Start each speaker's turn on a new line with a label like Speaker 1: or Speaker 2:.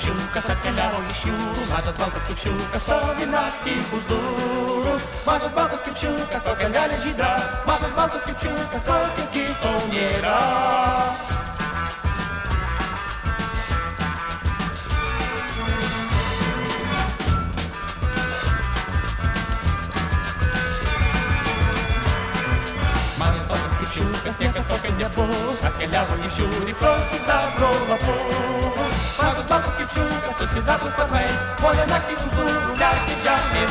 Speaker 1: kipšiukas atkeliavo iš jūrų, mažas baltas kipšiukas stovi naktį už durų. Mažas baltas kipšiukas, o kelmelė žydra, mažas baltas kipšiukas, tokio kito nėra. Mažas baltas kipšiukas, niekad tokio nebus, atkeliavo iš žiūri pro sidabro lapus. nunca, sociedade dos papéis, olha naquilo do olhar que já me